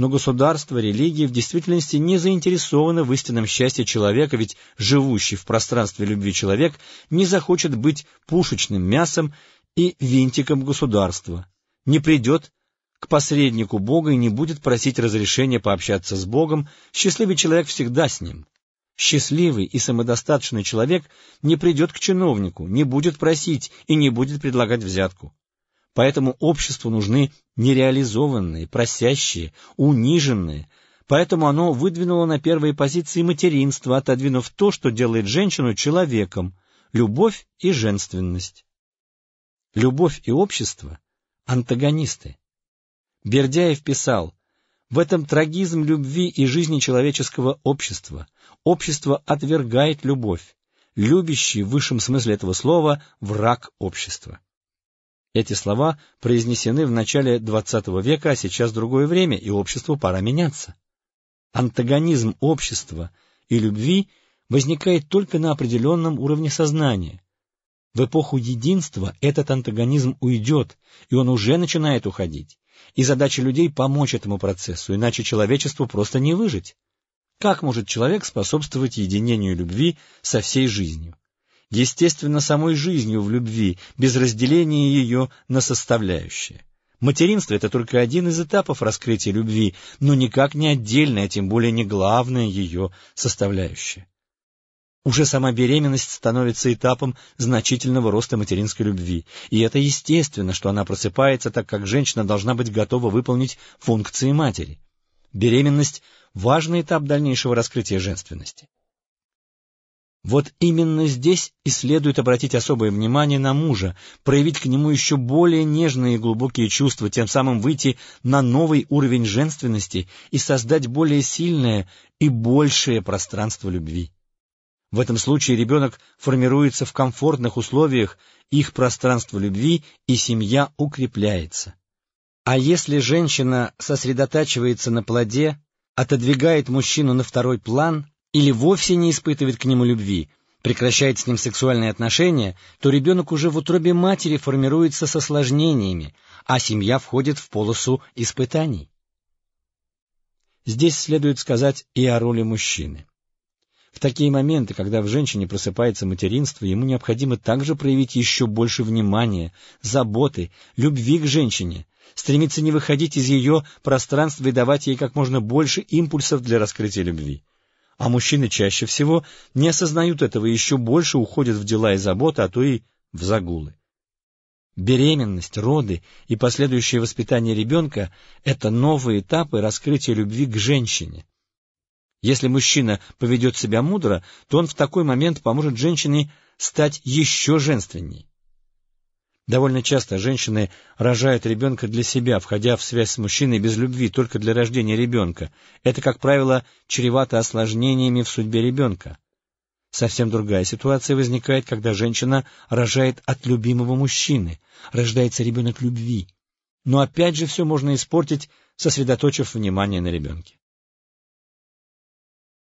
Но государство, религия в действительности не заинтересованы в истинном счастье человека, ведь живущий в пространстве любви человек не захочет быть пушечным мясом и винтиком государства, не придет к посреднику Бога и не будет просить разрешения пообщаться с Богом, счастливый человек всегда с ним. Счастливый и самодостаточный человек не придет к чиновнику, не будет просить и не будет предлагать взятку. Поэтому обществу нужны нереализованные, просящие, униженные. Поэтому оно выдвинуло на первые позиции материнство, отодвинув то, что делает женщину человеком — любовь и женственность. Любовь и общество — антагонисты. Бердяев писал, в этом трагизм любви и жизни человеческого общества. Общество отвергает любовь. Любящий в высшем смысле этого слова — враг общества. Эти слова произнесены в начале XX века, а сейчас другое время, и обществу пора меняться. Антагонизм общества и любви возникает только на определенном уровне сознания. В эпоху единства этот антагонизм уйдет, и он уже начинает уходить. И задача людей — помочь этому процессу, иначе человечеству просто не выжить. Как может человек способствовать единению любви со всей жизнью? Естественно, самой жизнью в любви, без разделения ее на составляющие. Материнство — это только один из этапов раскрытия любви, но никак не отдельная, тем более не главная ее составляющая. Уже сама беременность становится этапом значительного роста материнской любви, и это естественно, что она просыпается, так как женщина должна быть готова выполнить функции матери. Беременность — важный этап дальнейшего раскрытия женственности. Вот именно здесь и следует обратить особое внимание на мужа, проявить к нему еще более нежные и глубокие чувства, тем самым выйти на новый уровень женственности и создать более сильное и большее пространство любви. В этом случае ребенок формируется в комфортных условиях, их пространство любви и семья укрепляется. А если женщина сосредотачивается на плоде, отодвигает мужчину на второй план или вовсе не испытывает к нему любви, прекращает с ним сексуальные отношения, то ребенок уже в утробе матери формируется с осложнениями, а семья входит в полосу испытаний. Здесь следует сказать и о роли мужчины. В такие моменты, когда в женщине просыпается материнство, ему необходимо также проявить еще больше внимания, заботы, любви к женщине, стремиться не выходить из ее пространства и давать ей как можно больше импульсов для раскрытия любви. А мужчины чаще всего не осознают этого и еще больше уходят в дела и заботы, а то и в загулы. Беременность, роды и последующее воспитание ребенка — это новые этапы раскрытия любви к женщине. Если мужчина поведет себя мудро, то он в такой момент поможет женщине стать еще женственней. Довольно часто женщины рожают ребенка для себя, входя в связь с мужчиной без любви, только для рождения ребенка. Это, как правило, чревато осложнениями в судьбе ребенка. Совсем другая ситуация возникает, когда женщина рожает от любимого мужчины, рождается ребенок любви. Но опять же все можно испортить, сосредоточив внимание на ребенке.